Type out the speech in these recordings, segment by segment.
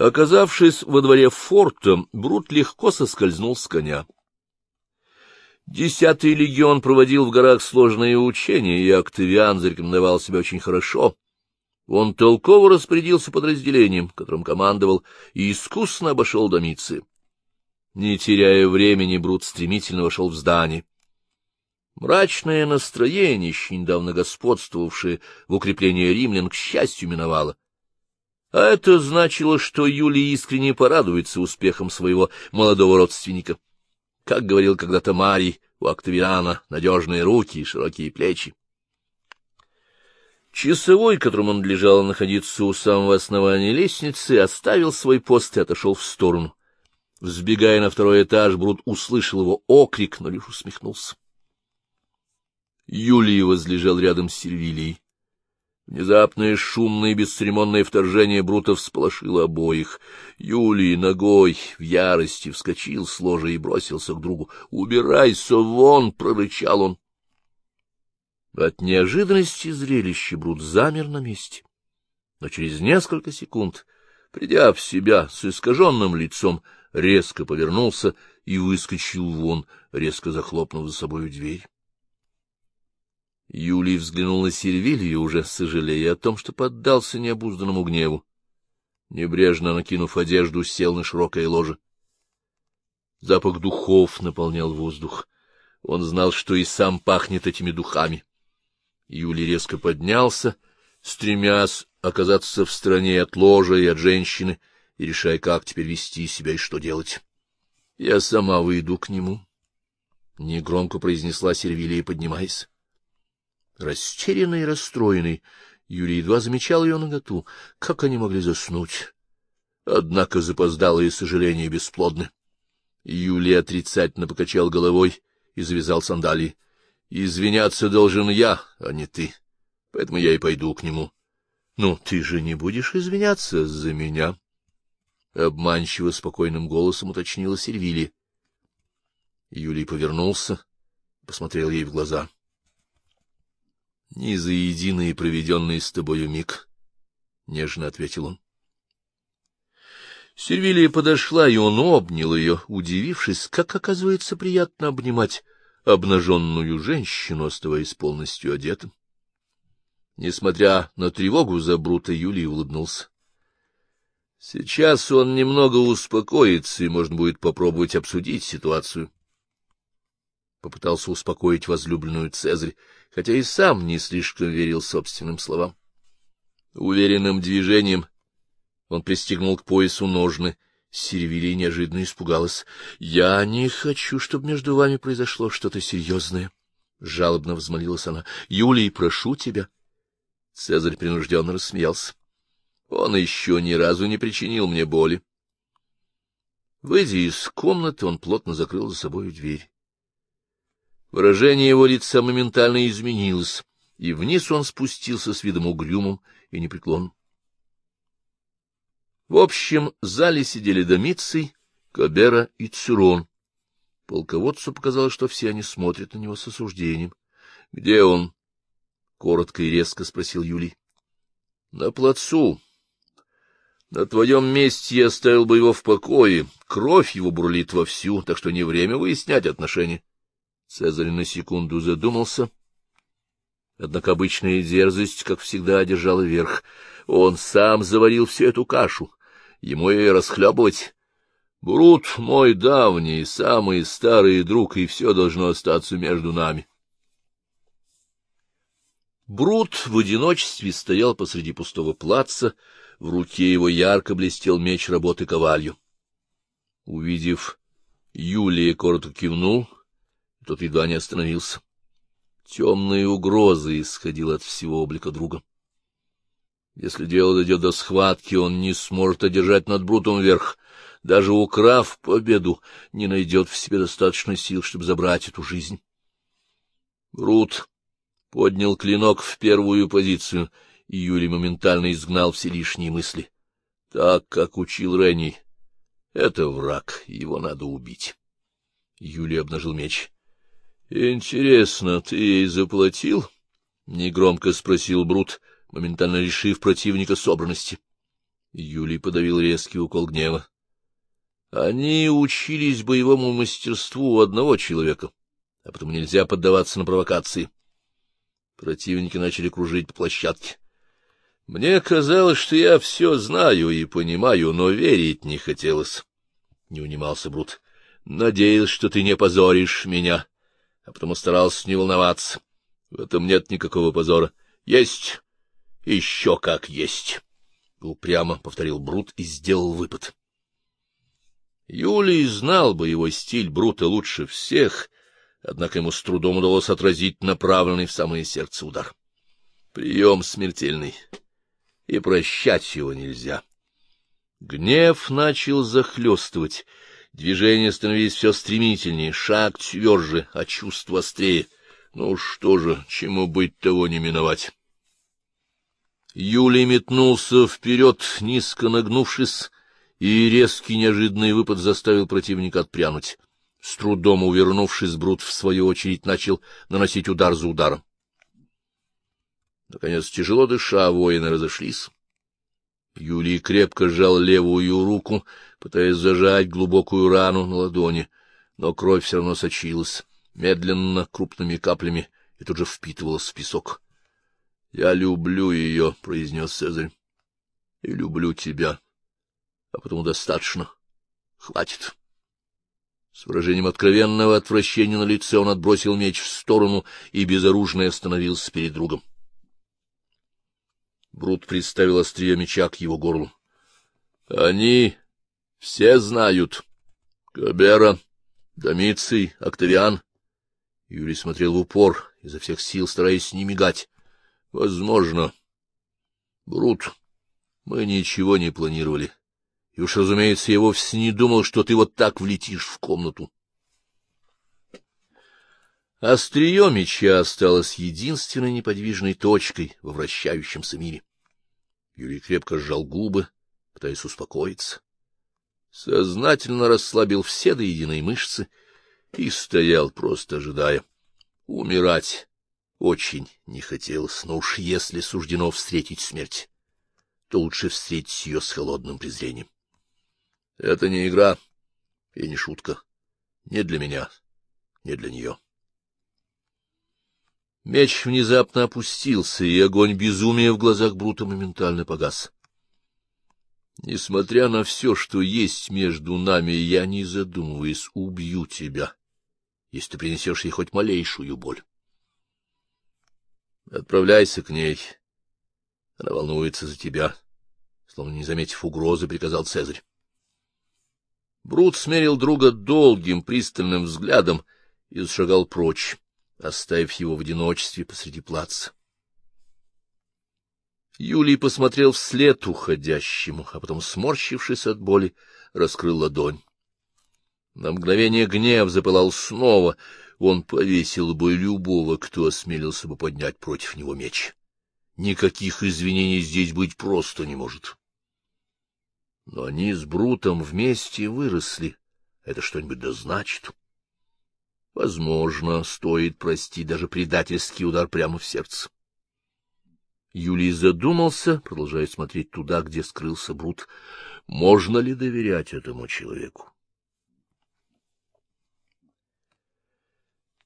Оказавшись во дворе форта, Брут легко соскользнул с коня. Десятый легион проводил в горах сложные учения, и Октавиан зарекомендовал себя очень хорошо. Он толково распорядился подразделением, которым командовал, и искусно обошел Домиции. Не теряя времени, Брут стремительно вошел в здание. Мрачное настроение, еще недавно господствовавшее в укреплении римлян, к счастью, миновало. А это значило, что Юлий искренне порадуется успехом своего молодого родственника. Как говорил когда-то Марий, у Октавиана надежные руки и широкие плечи. Часовой, которому надлежало находиться у самого основания лестницы, оставил свой пост и отошел в сторону. Взбегая на второй этаж, Брут услышал его окрик, но лишь усмехнулся. Юлий возлежал рядом с Сервилией. Внезапное шумное и бесцеремонное вторжение Брута всполошило обоих. Юлий ногой в ярости вскочил с ложа и бросился к другу. — Убирайся вон! — прорычал он. От неожиданности зрелища Брут замер на месте. Но через несколько секунд, придя в себя с искаженным лицом, резко повернулся и выскочил вон, резко захлопнув за собою дверь. Юлий взглянул на Сервилью, уже сожалея о том, что поддался необузданному гневу. Небрежно накинув одежду, сел на широкое ложе. Запах духов наполнял воздух. Он знал, что и сам пахнет этими духами. Юлий резко поднялся, стремясь оказаться в стороне от ложа и от женщины, и решая, как теперь вести себя и что делать. — Я сама выйду к нему, — негромко произнесла Сервилия, поднимаясь. Растерянный и расстроенный, Юрий едва замечал ее наготу. Как они могли заснуть? Однако запоздалые сожаления бесплодны. Юлий отрицательно покачал головой и завязал сандалии. — Извиняться должен я, а не ты, поэтому я и пойду к нему. — Ну, ты же не будешь извиняться за меня? — обманчиво спокойным голосом уточнила Сервилия. Юлий повернулся, посмотрел ей в глаза. —— Ни за единый проведенный с тобою миг, — нежно ответил он. Сервилия подошла, и он обнял ее, удивившись, как, оказывается, приятно обнимать обнаженную женщину, оставаясь полностью одетым. Несмотря на тревогу за Брута, Юлий улыбнулся. Сейчас он немного успокоится, и можно будет попробовать обсудить ситуацию. Попытался успокоить возлюбленную Цезарь, хотя и сам не слишком верил собственным словам. Уверенным движением он пристегнул к поясу ножны. Сервилия неожиданно испугалась. — Я не хочу, чтобы между вами произошло что-то серьезное, — жалобно взмолилась она. — Юлий, прошу тебя. Цезарь принужденно рассмеялся. Он еще ни разу не причинил мне боли. Выйдя из комнаты, он плотно закрыл за собой дверь. Выражение его лица моментально изменилось, и вниз он спустился с видом угрюмым и непреклонным. В общем зале сидели Домиций, Кабера и Цюрон. Полководцу показалось, что все они смотрят на него с осуждением. — Где он? — коротко и резко спросил Юлий. — На плацу. На твоем месте я оставил бы его в покое. Кровь его бурлит вовсю, так что не время выяснять отношения. Цезарь на секунду задумался. Однако обычная дерзость, как всегда, одержала верх. Он сам заварил всю эту кашу. Ему и расхлебывать. Брут мой давний, самый старый друг, и все должно остаться между нами. Брут в одиночестве стоял посреди пустого плаца, в руке его ярко блестел меч работы ковалью. Увидев Юлия, коротко кивнул — тот едва не остановился. Темная угроза исходила от всего облика друга. Если дело дойдет до схватки, он не сможет одержать над Брутом верх. Даже украв победу, не найдет в себе достаточно сил, чтобы забрать эту жизнь. Брут поднял клинок в первую позицию, и Юрий моментально изгнал все лишние мысли. Так, как учил Ренни, это враг, его надо убить. Юлий обнажил меч. — Интересно, ты ей заплатил? — негромко спросил Брут, моментально решив противника собранности. Юлий подавил резкий укол гнева. Они учились боевому мастерству у одного человека, а потому нельзя поддаваться на провокации. Противники начали кружить по площадке. Мне казалось, что я все знаю и понимаю, но верить не хотелось. Не унимался Брут. Надеялся, что ты не позоришь меня, а потому старался не волноваться. В этом нет никакого позора. Есть, еще как есть. Упрямо повторил Брут и сделал выпад. Юлий знал бы его стиль Брута лучше всех, однако ему с трудом удалось отразить направленный в самое сердце удар. Прием смертельный, и прощать его нельзя. Гнев начал захлестывать, движения становились все стремительнее, шаг тверже, а чувство острее. Ну что же, чему быть, того не миновать. Юлий метнулся вперед, низко нагнувшись, и резкий неожиданный выпад заставил противника отпрянуть. С трудом увернувшись, Брут, в свою очередь, начал наносить удар за ударом. Наконец, тяжело дыша, воины разошлись. Юлий крепко сжал левую руку, пытаясь зажать глубокую рану на ладони, но кровь все равно сочилась, медленно, крупными каплями, и тут же впитывалась в песок. — Я люблю ее, — произнес Цезарь, — и люблю тебя а потому достаточно. Хватит. С выражением откровенного отвращения на лице он отбросил меч в сторону и безоружно остановился перед другом. Брут представил острие меча к его горлу. — Они все знают. Кабера, Домиций, Октавиан. Юрий смотрел в упор, изо всех сил стараясь не мигать. — Возможно. Брут, мы ничего не планировали. — и уж, разумеется, я вовсе не думал, что ты вот так влетишь в комнату. Острие меча осталось единственной неподвижной точкой во вращающемся мире. Юрий крепко сжал губы, пытаясь успокоиться. Сознательно расслабил все до единой мышцы и стоял, просто ожидая. Умирать очень не хотелось, но уж если суждено встретить смерть, то лучше встретить ее с холодным презрением. Это не игра и не шутка. Не для меня, не для нее. Меч внезапно опустился, и огонь безумия в глазах Брута моментально погас. Несмотря на все, что есть между нами, я, не задумываясь, убью тебя, если ты принесешь ей хоть малейшую боль. Отправляйся к ней. Она волнуется за тебя. Словно не заметив угрозы, приказал Цезарь. Брут смерил друга долгим, пристальным взглядом и зашагал прочь, оставив его в одиночестве посреди плаца. Юлий посмотрел вслед уходящему, а потом, сморщившись от боли, раскрыл ладонь. На мгновение гнев запылал снова. Он повесил бы любого, кто осмелился бы поднять против него меч. Никаких извинений здесь быть просто не может. Но они с Брутом вместе выросли. Это что-нибудь да значит. Возможно, стоит простить даже предательский удар прямо в сердце. Юлий задумался, продолжая смотреть туда, где скрылся Брут. Можно ли доверять этому человеку?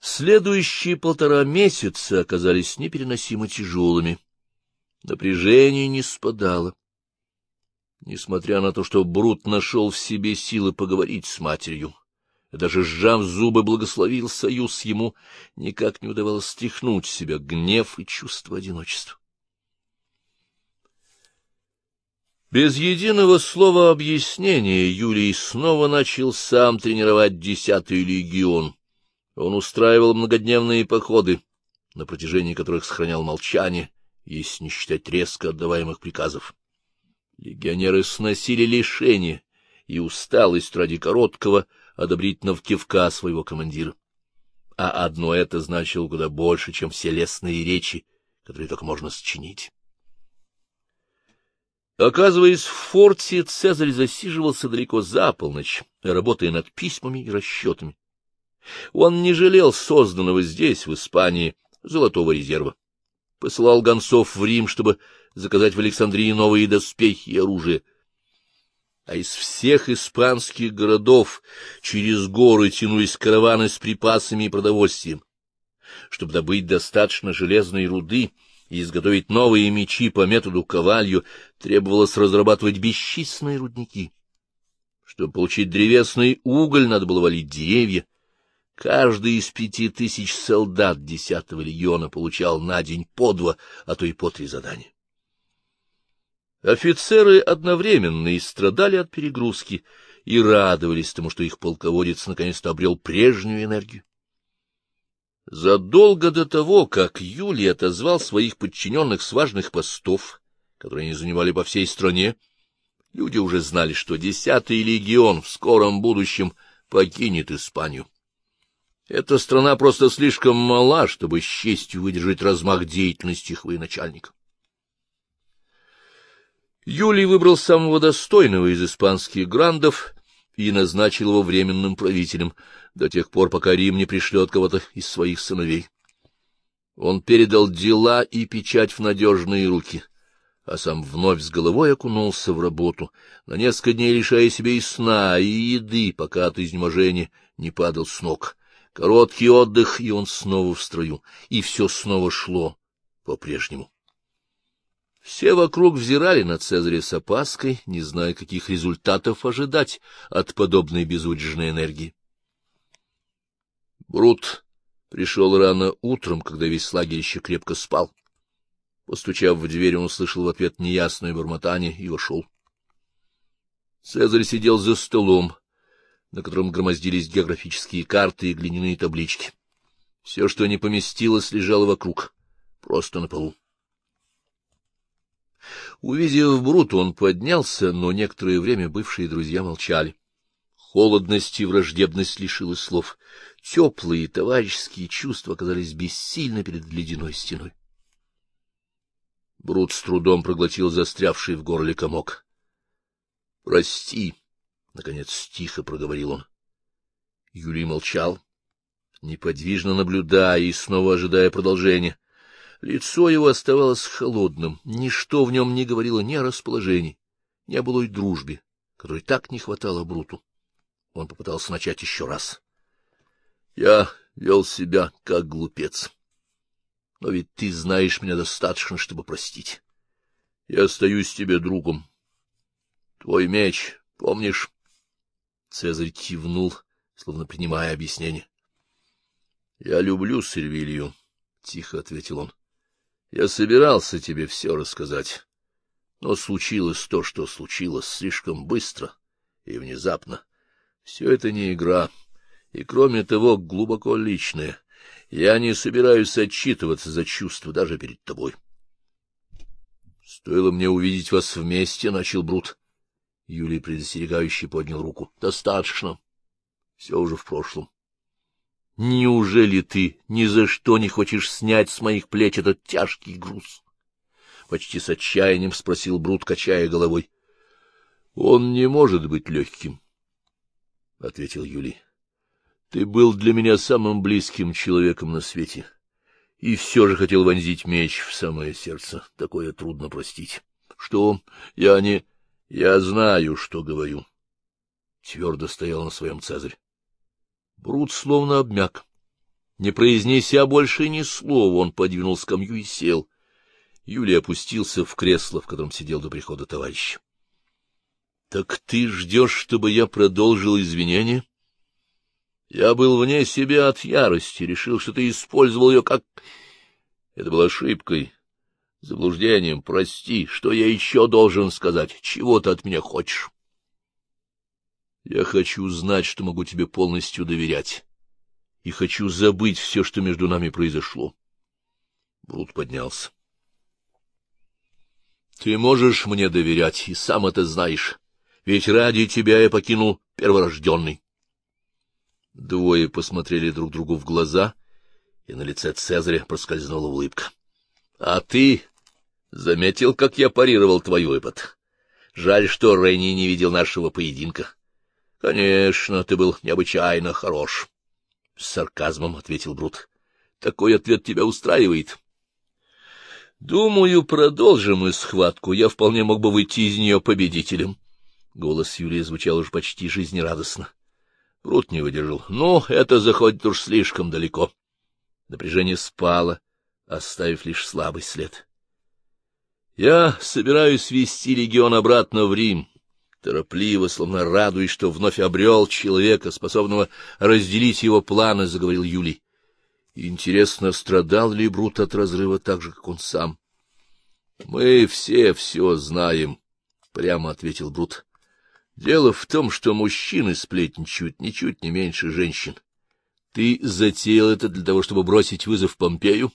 Следующие полтора месяца оказались непереносимо тяжелыми. Напряжение не спадало. Несмотря на то, что Брут нашел в себе силы поговорить с матерью, даже сжав зубы, благословил союз, ему никак не удавалось стряхнуть с себя гнев и чувство одиночества. Без единого слова объяснения Юлий снова начал сам тренировать десятый легион. Он устраивал многодневные походы, на протяжении которых сохранял молчание, если не считать резко отдаваемых приказов. Легионеры сносили лишение и усталость ради короткого одобрительного кивка своего командира. А одно это значило куда больше, чем все лестные речи, которые только можно сочинить. Оказываясь в форте, Цезарь засиживался далеко за полночь, работая над письмами и расчетами. Он не жалел созданного здесь, в Испании, золотого резерва. посылал гонцов в Рим, чтобы заказать в Александрии новые доспехи и оружие. А из всех испанских городов через горы тянулись караваны с припасами и продовольствием. Чтобы добыть достаточно железной руды и изготовить новые мечи по методу ковалью, требовалось разрабатывать бесчисленные рудники. Чтобы получить древесный уголь, надо было валить деревья. Каждый из пяти тысяч солдат десятого легиона получал на день по два, а то и по три задания. Офицеры одновременно и страдали от перегрузки, и радовались тому, что их полководец наконец-то обрел прежнюю энергию. Задолго до того, как Юлий отозвал своих подчиненных с важных постов, которые они занимали по всей стране, люди уже знали, что десятый легион в скором будущем покинет Испанию. Эта страна просто слишком мала, чтобы с честью выдержать размах деятельности их военачальника. Юлий выбрал самого достойного из испанских грандов и назначил его временным правителем до тех пор, пока Рим не пришлет кого-то из своих сыновей. Он передал дела и печать в надежные руки, а сам вновь с головой окунулся в работу, на несколько дней лишая себе и сна, и еды, пока от изнеможения не падал с ног. Короткий отдых, и он снова в строю, и все снова шло по-прежнему. Все вокруг взирали на Цезаря с опаской, не зная, каких результатов ожидать от подобной безудержной энергии. Брут пришел рано утром, когда весь лагерь еще крепко спал. Постучав в дверь, он услышал в ответ неясное бормотание и вошел. Цезарь сидел за столом, на котором громоздились географические карты и глиняные таблички. Все, что не поместилось, лежало вокруг, просто на полу. Увидев Бруту, он поднялся, но некоторое время бывшие друзья молчали. Холодность и враждебность лишилась слов. Теплые товарищеские чувства оказались бессильны перед ледяной стеной. Брут с трудом проглотил застрявший в горле комок. — Прости, — наконец тихо проговорил он. Юлий молчал, неподвижно наблюдая и снова ожидая продолжения. Лицо его оставалось холодным, ничто в нем не говорило ни о расположении, ни о былой дружбе, которой так не хватало Бруту. Он попытался начать еще раз. — Я вел себя как глупец. Но ведь ты знаешь меня достаточно, чтобы простить. Я остаюсь тебе другом. Твой меч, помнишь? Цезарь кивнул, словно принимая объяснение. — Я люблю Сервилью, — тихо ответил он. Я собирался тебе все рассказать, но случилось то, что случилось слишком быстро и внезапно. Все это не игра, и, кроме того, глубоко личное. Я не собираюсь отчитываться за чувства даже перед тобой. — Стоило мне увидеть вас вместе, — начал Брут. Юлий предостерегающе поднял руку. — Достаточно. Все уже в прошлом. Неужели ты ни за что не хочешь снять с моих плеч этот тяжкий груз? Почти с отчаянием спросил Брут, качая головой. — Он не может быть легким, — ответил Юлий. — Ты был для меня самым близким человеком на свете, и все же хотел вонзить меч в самое сердце. Такое трудно простить. — Что? Я не... Я знаю, что говорю. Твердо стоял на своем Цезарь. Брут словно обмяк. Не произнеся больше ни слова, он подвинул скамью и сел. Юлий опустился в кресло, в котором сидел до прихода товарища. — Так ты ждешь, чтобы я продолжил извинения? Я был вне себя от ярости, решил, что ты использовал ее как... Это было ошибкой, заблуждением. Прости, что я еще должен сказать? Чего ты от меня хочешь? Я хочу знать, что могу тебе полностью доверять, и хочу забыть все, что между нами произошло. Брут поднялся. — Ты можешь мне доверять, и сам это знаешь, ведь ради тебя я покинул перворожденный. Двое посмотрели друг другу в глаза, и на лице Цезаря проскользнула улыбка. — А ты заметил, как я парировал твой выпад? Жаль, что Ренни не видел нашего поединка. — Конечно, ты был необычайно хорош, — с сарказмом ответил Брут. — Такой ответ тебя устраивает. Думаю, продолжим мы схватку. Я вполне мог бы выйти из нее победителем. Голос Юлии звучал уж почти жизнерадостно. Брут не выдержал. Ну, это заходит уж слишком далеко. Напряжение спало, оставив лишь слабый след. Я собираюсь вести легион обратно в Рим, торопливо, словно радуясь, что вновь обрел человека, способного разделить его планы, заговорил Юлий. Интересно, страдал ли Брут от разрыва так же, как он сам? — Мы все все знаем, — прямо ответил Брут. — Дело в том, что мужчины сплетничают ничуть не меньше женщин. Ты затеял это для того, чтобы бросить вызов Помпею?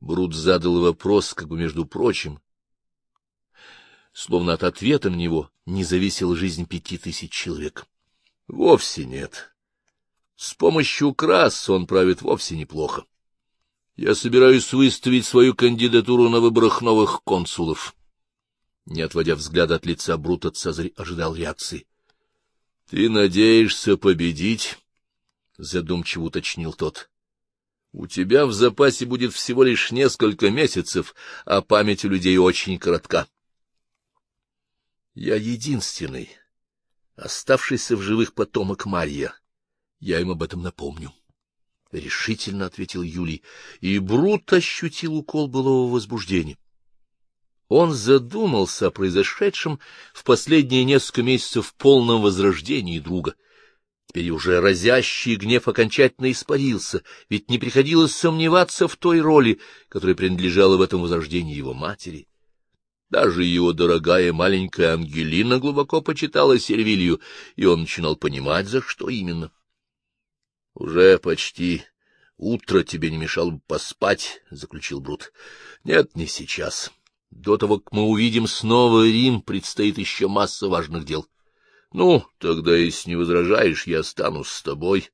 Брут задал вопрос, как бы между прочим, словно от ответа на него не зависела жизнь пяти тысяч человек. — Вовсе нет. С помощью крас он правит вовсе неплохо. Я собираюсь выставить свою кандидатуру на выборах новых консулов. Не отводя взгляда от лица Брута, Цезарь ожидал реакции. — Ты надеешься победить? — задумчиво уточнил тот. — У тебя в запасе будет всего лишь несколько месяцев, а память у людей очень коротка. — Я единственный, оставшийся в живых потомок Марья. Я им об этом напомню. — решительно ответил Юлий, и Брут ощутил укол былого возбуждения. Он задумался о произошедшем в последние несколько месяцев в полном возрождении друга. Теперь уже разящий гнев окончательно испарился, ведь не приходилось сомневаться в той роли, которая принадлежала в этом возрождении его матери. Даже его дорогая маленькая Ангелина глубоко почитала Сервилью, и он начинал понимать, за что именно. — Уже почти утро тебе не мешало бы поспать, — заключил Брут. — Нет, не сейчас. До того, как мы увидим снова Рим, предстоит еще масса важных дел. Ну, тогда, если не возражаешь, я останусь с тобой.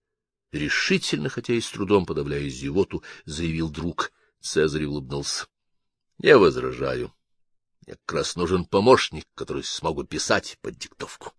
Решительно, хотя и с трудом подавляя зевоту, заявил друг. Цезарь улыбнулся. — Не возражаю. Мне как раз нужен помощник, который смог писать под диктовку.